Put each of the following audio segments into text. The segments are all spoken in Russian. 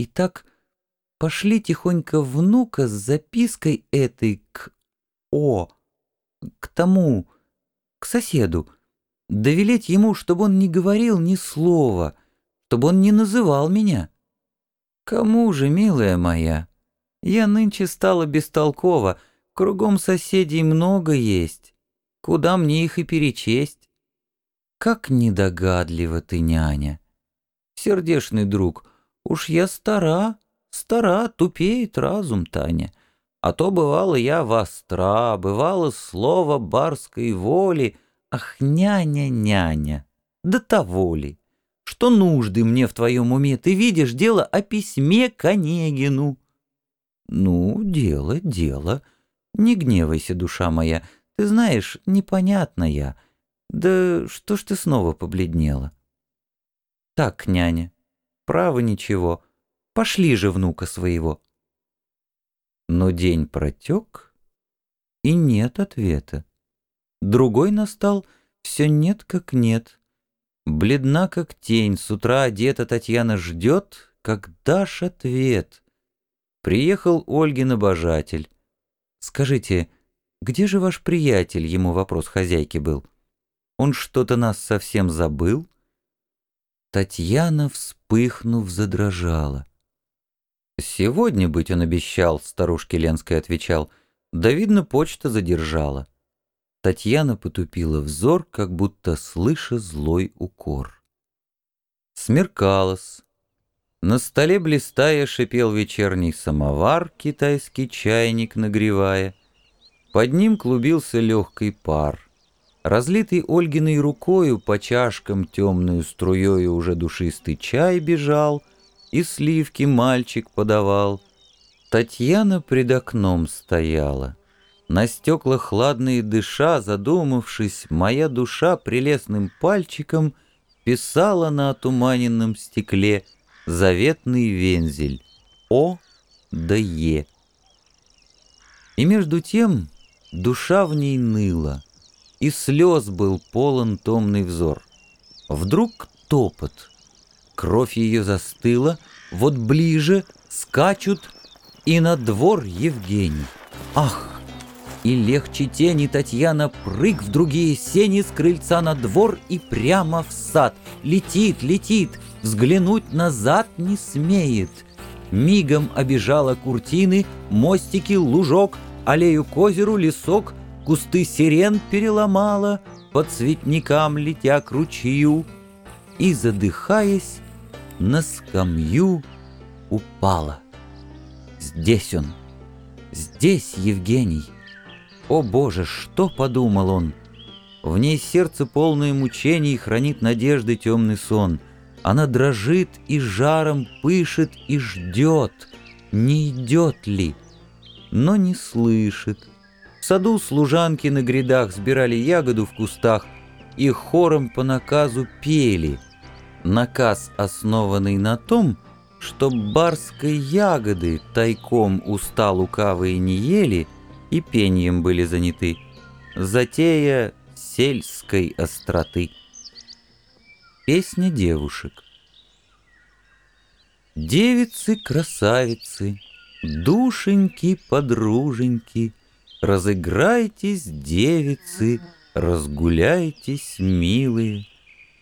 И так пошли тихонько внука с запиской этой к О, к тому, к соседу, довелеть ему, чтобы он не говорил ни слова, чтобы он не называл меня. Кому же, милая моя? Я нынче стала бестолкова, кругом соседей много есть. Куда мне их и перечесть? Как недогадлива ты, няня. Сердешный друг, уж я стара, стара, тупеет разум, Таня. А то бывало я востра, бывало слово барской воли, ах, няня, няня, да того ли. Что нужды мне в твоем уме? Ты видишь дело о письме к Онегину. Ну, дело, дело. Не гневайся, душа моя. Ты знаешь, непонятно я. Да что ж ты снова побледнела? Так, няня, право ничего. Пошли же внука своего. Но день протек, и нет ответа. Другой настал, все нет как нет. Бледна, как тень, с утра одета Татьяна ждет, как дашь ответ. Приехал Ольгин обожатель. «Скажите, где же ваш приятель?» — ему вопрос хозяйки был. «Он что-то нас совсем забыл?» Татьяна, вспыхнув, задрожала. «Сегодня быть он обещал», — старушке Ленской отвечал. «Да, видно, почта задержала». Татьяна потупила взор, как будто слыша злой укор. Смеркалось. На столе блистая шипел вечерний самовар, китайский чайник нагревая. Под ним клубился легкий пар. Разлитый Ольгиной рукою по чашкам темную струею уже душистый чай бежал, и сливки мальчик подавал. Татьяна пред окном стояла. На стеклах хладные дыша, задумавшись, моя душа прелестным пальчиком писала на отуманенном стекле заветный вензель О да Е. И между тем душа в ней ныла, и слез был полон томный взор. Вдруг топот, кровь ее застыла, вот ближе скачут, и на двор Евгений. Ах! И легче тени Татьяна прыг в другие сени с крыльца на двор и прямо в сад. Летит, летит, взглянуть назад не смеет. Мигом обижала куртины, мостики, лужок, аллею к озеру, лесок, кусты сирен переломала, по цветникам летя к ручью, и, задыхаясь, на скамью упала. Здесь он, здесь Евгений. О Боже, что подумал он? В ней сердце полное мучений хранит надежды темный сон. Она дрожит и жаром пышет и ждет, не идет ли, но не слышит. В саду служанки на грядах сбирали ягоду в кустах и хором по наказу пели. Наказ, основанный на том, что барской ягоды тайком уста лукавые не ели — и пением были заняты. Затея сельской остроты. Песня девушек. Девицы-красавицы, душеньки-подруженьки, Разыграйтесь, девицы, разгуляйтесь, милые,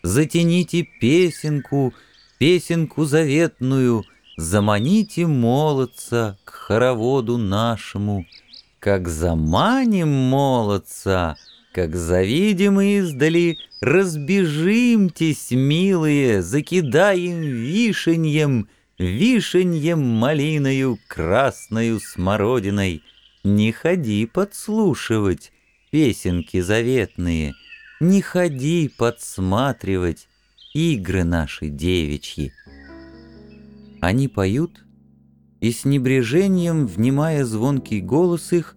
Затяните песенку, песенку заветную, Заманите молодца к хороводу нашему — как заманим молодца, как завидим издали, Разбежимтесь, милые, закидаем вишеньем, Вишеньем малиною, красною смородиной. Не ходи подслушивать песенки заветные, Не ходи подсматривать игры наши девичьи. Они поют — и с небрежением, внимая звонкий голос их,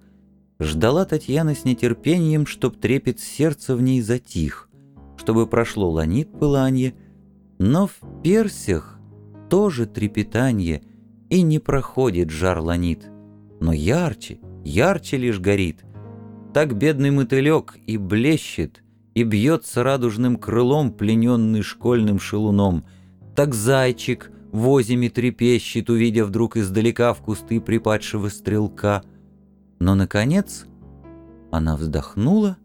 ждала Татьяна с нетерпением, чтоб трепет сердца в ней затих, чтобы прошло ланит пыланье, но в персях тоже трепетанье, и не проходит жар ланит, но ярче, ярче лишь горит. Так бедный мотылек и блещет, и бьется радужным крылом, плененный школьным шелуном, так зайчик — в озими трепещет, увидя вдруг издалека в кусты припадшего стрелка. Но, наконец, она вздохнула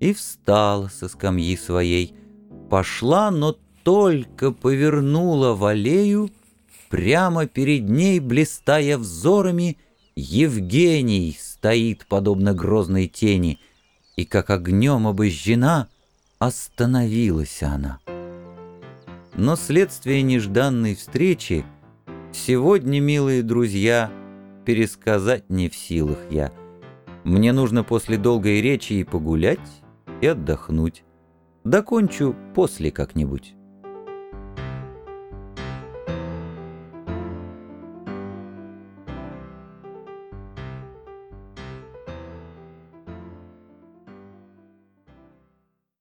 и встала со скамьи своей, пошла, но только повернула в аллею, прямо перед ней, блистая взорами, Евгений стоит, подобно грозной тени, и, как огнем обожжена, остановилась она. Но следствие нежданной встречи сегодня, милые друзья, пересказать не в силах я. Мне нужно после долгой речи и погулять, и отдохнуть. Докончу после как-нибудь.